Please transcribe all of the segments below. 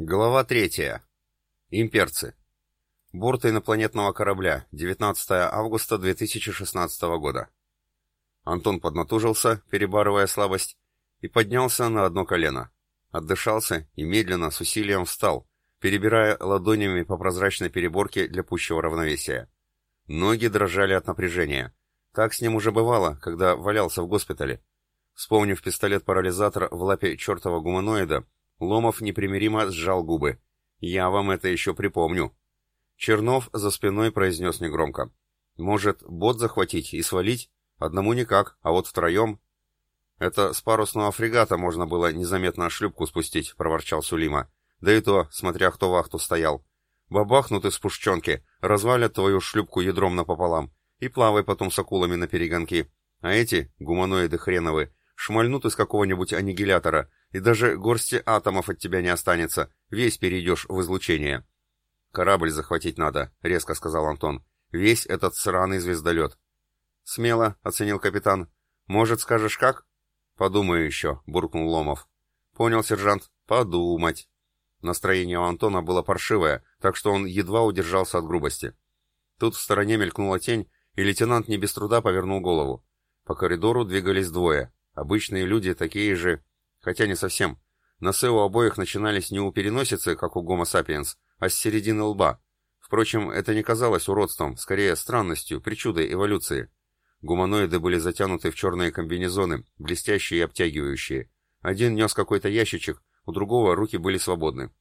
Глава третья. Имперцы. Борт инопланетного корабля. 19 августа 2016 года. Антон поднатужился, перебарывая слабость, и поднялся на одно колено. Отдышался и медленно, с усилием встал, перебирая ладонями по прозрачной переборке для пущего равновесия. Ноги дрожали от напряжения. Так с ним уже бывало, когда валялся в госпитале. Вспомнив пистолет-парализатор в лапе чертова гуманоида, Ломов непримиримо сжал губы. «Я вам это еще припомню». Чернов за спиной произнес негромко. «Может, бот захватить и свалить? Одному никак, а вот втроем...» «Это с парусного фрегата можно было незаметно шлюпку спустить», — проворчал Сулима. «Да и то, смотря кто вахту стоял. Бабахнут из пушченки, развалят твою шлюпку ядром напополам, и плавай потом с акулами на перегонки. А эти, гуманоиды хреновы, шмальнут из какого-нибудь аннигилятора, и даже горсти атомов от тебя не останется, весь перейдешь в излучение. «Корабль захватить надо», — резко сказал Антон. «Весь этот сраный звездолет». «Смело», — оценил капитан. «Может, скажешь, как?» «Подумаю еще», — буркнул Ломов. «Понял, сержант. Подумать». Настроение у Антона было паршивое, так что он едва удержался от грубости. Тут в стороне мелькнула тень, и лейтенант не без труда повернул голову. По коридору двигались двое. Обычные люди, такие же, Хотя не совсем. Носы у обоих начинались не у переносицы, как у гомо сапиенс, а с середины лба. Впрочем, это не казалось уродством, скорее странностью, причудой эволюции. Гуманоиды были затянуты в черные комбинезоны, блестящие и обтягивающие. Один нес какой-то ящичек, у другого руки были свободны.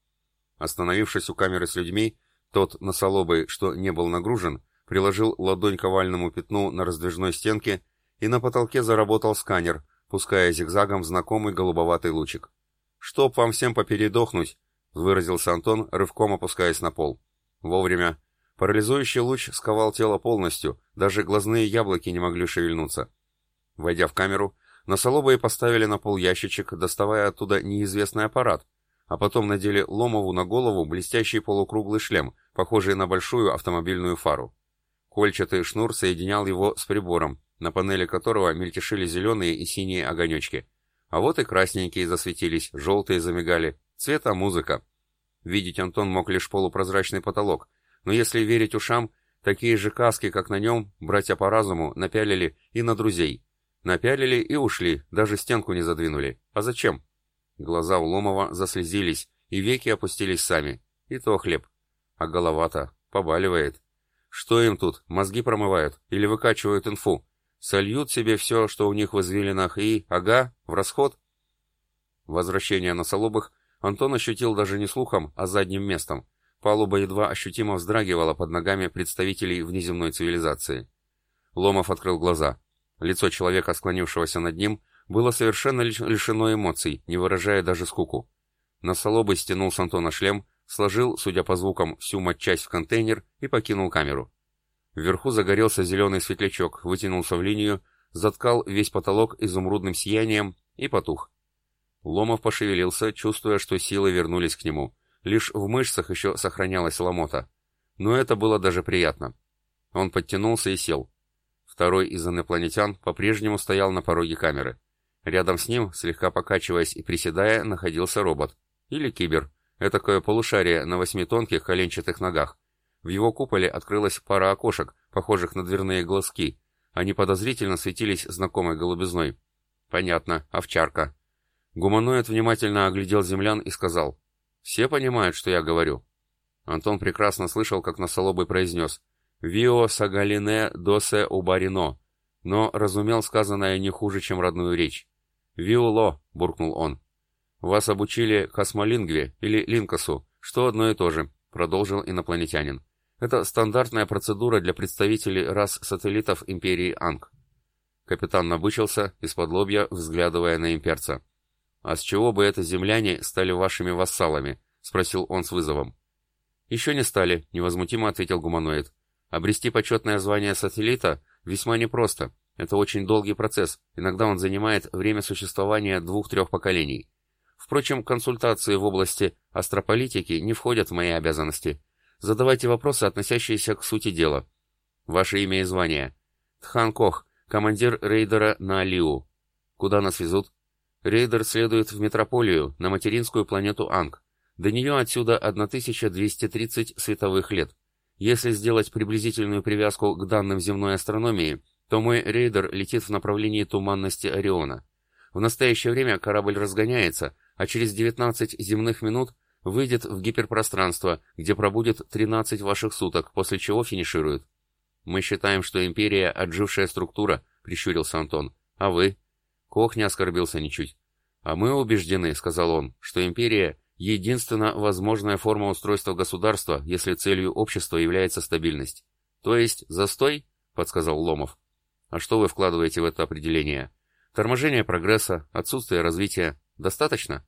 Остановившись у камеры с людьми, тот носолобый, что не был нагружен, приложил ладонь к овальному пятну на раздвижной стенке, и на потолке заработал сканер, пуская зигзагом знакомый голубоватый лучик. «Чтоб вам всем попередохнуть!» — выразился Антон, рывком опускаясь на пол. Вовремя. Парализующий луч сковал тело полностью, даже глазные яблоки не могли шевельнуться. Войдя в камеру, носолобые поставили на пол ящичек, доставая оттуда неизвестный аппарат, а потом надели Ломову на голову блестящий полукруглый шлем, похожий на большую автомобильную фару. Кольчатый шнур соединял его с прибором, на панели которого мельтешили зеленые и синие огонечки. А вот и красненькие засветились, желтые замигали. Цвета музыка. Видеть Антон мог лишь полупрозрачный потолок, но если верить ушам, такие же каски, как на нем, братья по разуму, напялили и на друзей. Напялили и ушли, даже стенку не задвинули. А зачем? Глаза у Ломова заслезились, и веки опустились сами. И то хлеб. А голова-то побаливает. Что им тут, мозги промывают или выкачивают инфу? Сольют себе все, что у них в извилинах, и, ага, в расход. Возвращение на Солобых Антон ощутил даже не слухом, а задним местом. Палуба едва ощутимо вздрагивала под ногами представителей внеземной цивилизации. Ломов открыл глаза. Лицо человека, склонившегося над ним, было совершенно лишено эмоций, не выражая даже скуку. Носолобый стянул с Антона шлем, сложил, судя по звукам, всю матчасть в контейнер и покинул камеру. Вверху загорелся зеленый светлячок, вытянулся в линию, заткал весь потолок изумрудным сиянием и потух. Ломов пошевелился, чувствуя, что силы вернулись к нему. Лишь в мышцах еще сохранялась ломота. Но это было даже приятно. Он подтянулся и сел. Второй из инопланетян по-прежнему стоял на пороге камеры. Рядом с ним, слегка покачиваясь и приседая, находился робот. Или кибер. Этакое полушарие на восьми тонких коленчатых ногах. В его куполе открылась пара окошек, похожих на дверные глазки. Они подозрительно светились знакомой голубизной. Понятно, овчарка. Гуманоид внимательно оглядел землян и сказал. «Все понимают, что я говорю?» Антон прекрасно слышал, как носолобый произнес «Вио сагалине досе убарино», но разумел сказанное не хуже, чем родную речь. «Виуло», — буркнул он. «Вас обучили космолингве или линкосу, что одно и то же», — продолжил инопланетянин. Это стандартная процедура для представителей рас сателлитов империи Анг. Капитан набычился, из-под лобья, взглядывая на имперца. «А с чего бы это земляне стали вашими вассалами?» — спросил он с вызовом. «Еще не стали», — невозмутимо ответил гуманоид. «Обрести почетное звание сателлита весьма непросто. Это очень долгий процесс, иногда он занимает время существования двух-трех поколений. Впрочем, консультации в области астрополитики не входят в мои обязанности. Задавайте вопросы, относящиеся к сути дела. Ваше имя и звание. Тхан Кох, командир рейдера на Алиу. Куда нас везут? Рейдер следует в метрополию, на материнскую планету Анг. До нее отсюда 1230 световых лет. Если сделать приблизительную привязку к данным земной астрономии, то мой рейдер летит в направлении туманности Ориона. В настоящее время корабль разгоняется, а через 19 земных минут выйдет в гиперпространство, где пробудет 13 ваших суток, после чего финиширует. Мы считаем, что Империя — отжившая структура, — прищурился Антон. А вы? Кох не оскорбился ничуть. А мы убеждены, — сказал он, — что Империя — единственно возможная форма устройства государства, если целью общества является стабильность. То есть застой, — подсказал Ломов. А что вы вкладываете в это определение? Торможение прогресса, отсутствие развития. Достаточно?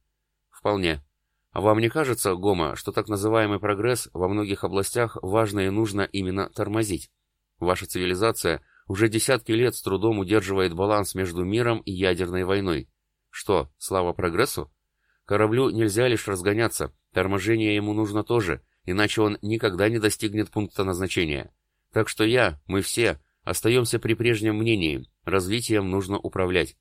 Вполне. А вам не кажется, Гома, что так называемый прогресс во многих областях важно и нужно именно тормозить? Ваша цивилизация уже десятки лет с трудом удерживает баланс между миром и ядерной войной. Что, слава прогрессу? Кораблю нельзя лишь разгоняться, торможение ему нужно тоже, иначе он никогда не достигнет пункта назначения. Так что я, мы все, остаемся при прежнем мнении, развитием нужно управлять.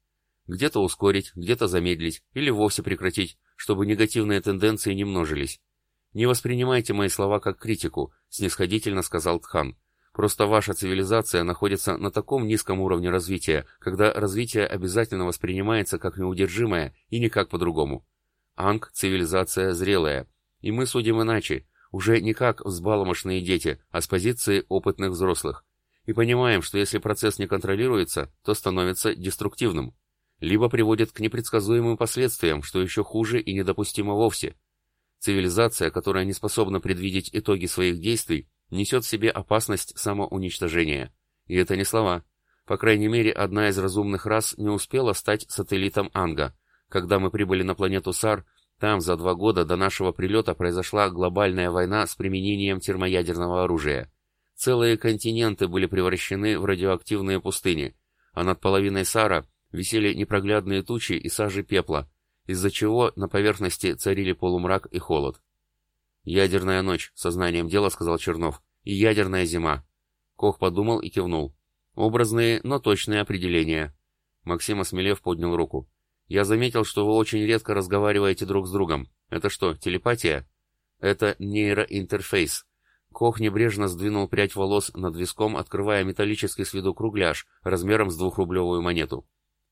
Где-то ускорить, где-то замедлить или вовсе прекратить, чтобы негативные тенденции не множились. «Не воспринимайте мои слова как критику», — снисходительно сказал Тхан. «Просто ваша цивилизация находится на таком низком уровне развития, когда развитие обязательно воспринимается как неудержимое и никак по-другому. Анг — цивилизация зрелая, и мы судим иначе, уже не как взбаломошные дети, а с позиции опытных взрослых. И понимаем, что если процесс не контролируется, то становится деструктивным либо приводит к непредсказуемым последствиям, что еще хуже и недопустимо вовсе. Цивилизация, которая не способна предвидеть итоги своих действий, несет в себе опасность самоуничтожения. И это не слова. По крайней мере, одна из разумных рас не успела стать сателлитом Анга. Когда мы прибыли на планету Сар, там за два года до нашего прилета произошла глобальная война с применением термоядерного оружия. Целые континенты были превращены в радиоактивные пустыни, а над половиной Сара висели непроглядные тучи и сажи пепла, из-за чего на поверхности царили полумрак и холод. «Ядерная ночь», — сознанием дела сказал Чернов, — «и ядерная зима». Кох подумал и кивнул. «Образные, но точные определения». Максим Осмелев поднял руку. «Я заметил, что вы очень редко разговариваете друг с другом. Это что, телепатия?» «Это нейроинтерфейс». Кох небрежно сдвинул прядь волос над виском, открывая металлический с виду кругляш размером с двухрублевую монету.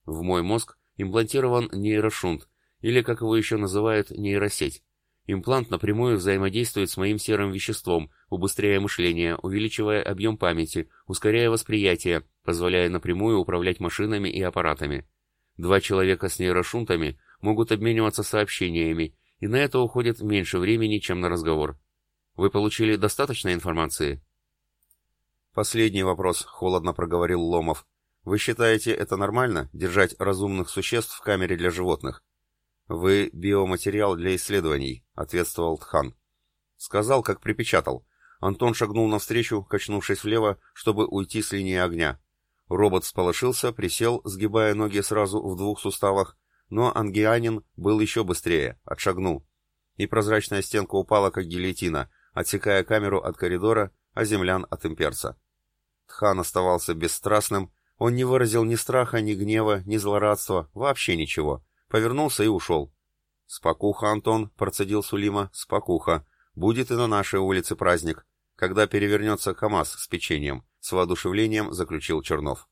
В мой мозг имплантирован нейрошунт, или, как его еще называют, нейросеть. Имплант напрямую взаимодействует с моим серым веществом, убыстряя мышление, увеличивая объем памяти, ускоряя восприятие, позволяя напрямую управлять машинами и аппаратами. Два человека с нейрошунтами могут обмениваться сообщениями, и на это уходит меньше времени, чем на разговор. Вы получили достаточно информации? Последний вопрос, холодно проговорил Ломов. Вы считаете это нормально, держать разумных существ в камере для животных? Вы биоматериал для исследований, ответствовал Тхан. Сказал, как припечатал. Антон шагнул навстречу, качнувшись влево, чтобы уйти с линии огня. Робот сполошился, присел, сгибая ноги сразу в двух суставах, но ангианин был еще быстрее, отшагнул. И прозрачная стенка упала, как гильотина, отсекая камеру от коридора, а землян от имперца. Тхан оставался бесстрастным, он не выразил ни страха, ни гнева, ни злорадства, вообще ничего. Повернулся и ушел. «Спокуха, Антон», — процедил Сулима, — «спокуха. Будет и на нашей улице праздник, когда перевернется КамАЗ с печеньем», — с воодушевлением заключил Чернов.